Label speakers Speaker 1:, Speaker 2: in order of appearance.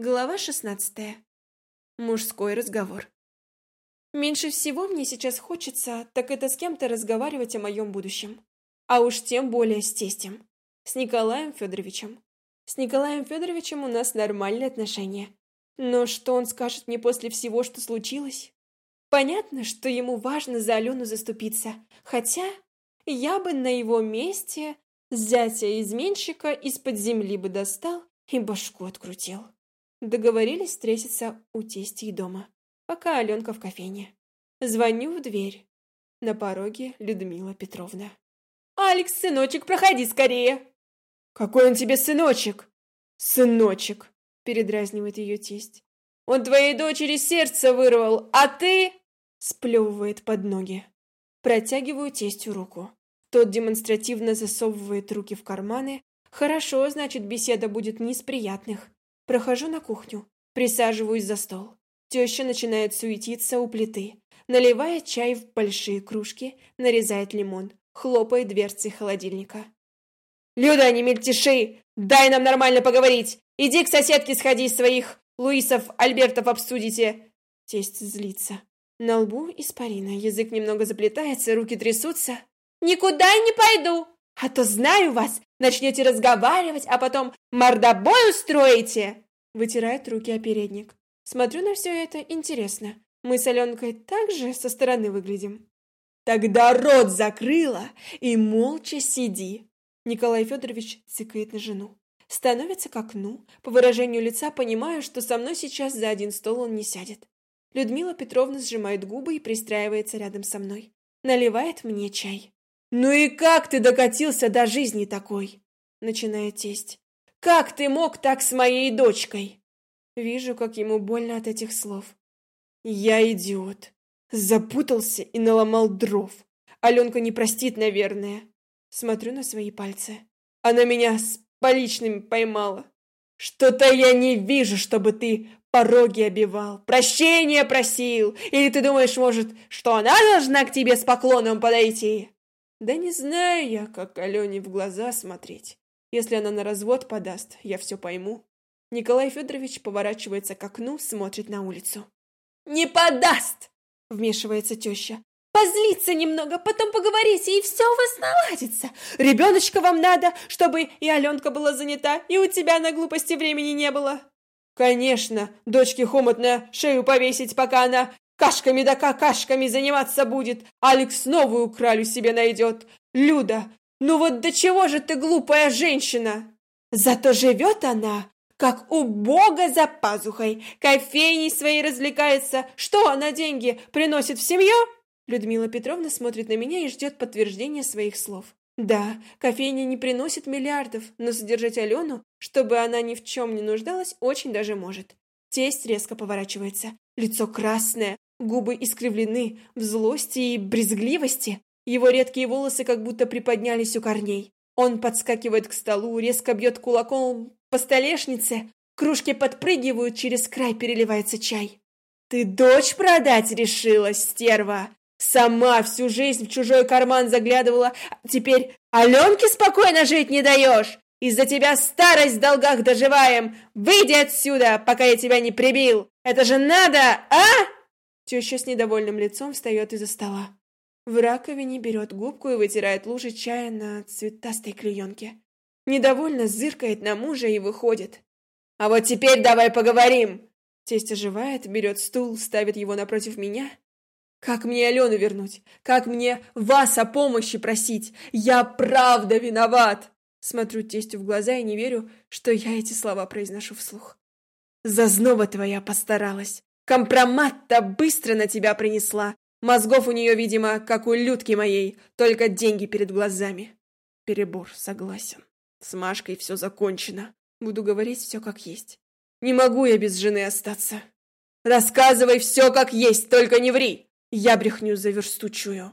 Speaker 1: Глава шестнадцатая. Мужской разговор. Меньше всего мне сейчас хочется, так это с кем-то разговаривать о моем будущем. А уж тем более с тестем. С Николаем Федоровичем. С Николаем Федоровичем у нас нормальные отношения. Но что он скажет мне после всего, что случилось? Понятно, что ему важно за Алену заступиться. Хотя я бы на его месте зятя-изменщика из-под земли бы достал и башку открутил. Договорились встретиться у тестей дома, пока Аленка в кофейне. Звоню в дверь. На пороге Людмила Петровна. «Алекс, сыночек, проходи скорее!» «Какой он тебе сыночек?» «Сыночек!» — передразнивает ее тесть. «Он твоей дочери сердце вырвал, а ты...» Сплевывает под ноги. Протягиваю тестью руку. Тот демонстративно засовывает руки в карманы. Хорошо, значит, беседа будет не из приятных. Прохожу на кухню, присаживаюсь за стол. Теща начинает суетиться у плиты, наливает чай в большие кружки, нарезает лимон, хлопает дверцей холодильника. «Люда, не мельтеши! Дай нам нормально поговорить! Иди к соседке сходи своих Луисов, Альбертов обсудите!» Тесть злится. На лбу испарина, язык немного заплетается, руки трясутся. «Никуда не пойду! А то знаю вас, начнете разговаривать, а потом мордобой устроите!» Вытирает руки о передник. Смотрю на все это, интересно. Мы с Аленкой также со стороны выглядим. «Тогда рот закрыла и молча сиди!» Николай Федорович цикает на жену. Становится к окну. По выражению лица понимаю, что со мной сейчас за один стол он не сядет. Людмила Петровна сжимает губы и пристраивается рядом со мной. Наливает мне чай. «Ну и как ты докатился до жизни такой?» Начинает тесть. «Как ты мог так с моей дочкой?» Вижу, как ему больно от этих слов. «Я идиот. Запутался и наломал дров. Аленка не простит, наверное». Смотрю на свои пальцы. Она меня с поличными поймала. Что-то я не вижу, чтобы ты пороги обивал, прощения просил. Или ты думаешь, может, что она должна к тебе с поклоном подойти? Да не знаю я, как Алене в глаза смотреть. Если она на развод подаст, я все пойму. Николай Федорович поворачивается к окну, смотрит на улицу. «Не подаст!» — вмешивается теща. «Позлиться немного, потом поговорите, и все у вас наладится. Ребеночка вам надо, чтобы и Аленка была занята, и у тебя на глупости времени не было». «Конечно, дочке хомут на шею повесить, пока она Кашками да какашками заниматься будет. Алекс новую кралю себе найдет. Люда, ну вот до чего же ты глупая женщина? Зато живет она, как у бога за пазухой. Кофейней своей развлекается. Что она деньги приносит в семью? Людмила Петровна смотрит на меня и ждет подтверждения своих слов. Да, кофейня не приносит миллиардов, но содержать Алену, чтобы она ни в чем не нуждалась, очень даже может. Тесть резко поворачивается. Лицо красное, Губы искривлены в злости и брезгливости. Его редкие волосы как будто приподнялись у корней. Он подскакивает к столу, резко бьет кулаком по столешнице. Кружки подпрыгивают, через край переливается чай. «Ты дочь продать решилась, стерва! Сама всю жизнь в чужой карман заглядывала, а теперь Аленке спокойно жить не даешь! Из-за тебя старость в долгах доживаем! Выйди отсюда, пока я тебя не прибил! Это же надо, а?» Теща с недовольным лицом встает из-за стола. В раковине берет губку и вытирает лужи чая на цветастой клеенке. Недовольно зыркает на мужа и выходит. «А вот теперь давай поговорим!» Тесть оживает, берет стул, ставит его напротив меня. «Как мне Алену вернуть? Как мне вас о помощи просить? Я правда виноват!» Смотрю тестю в глаза и не верю, что я эти слова произношу вслух. «Зазнова твоя постаралась. Компромат-то быстро на тебя принесла. Мозгов у нее, видимо, как у Людки моей, только деньги перед глазами. Перебор, согласен. С Машкой все закончено. Буду говорить все как есть. Не могу я без жены остаться. Рассказывай все как есть, только не ври. Я брехню заверстучую.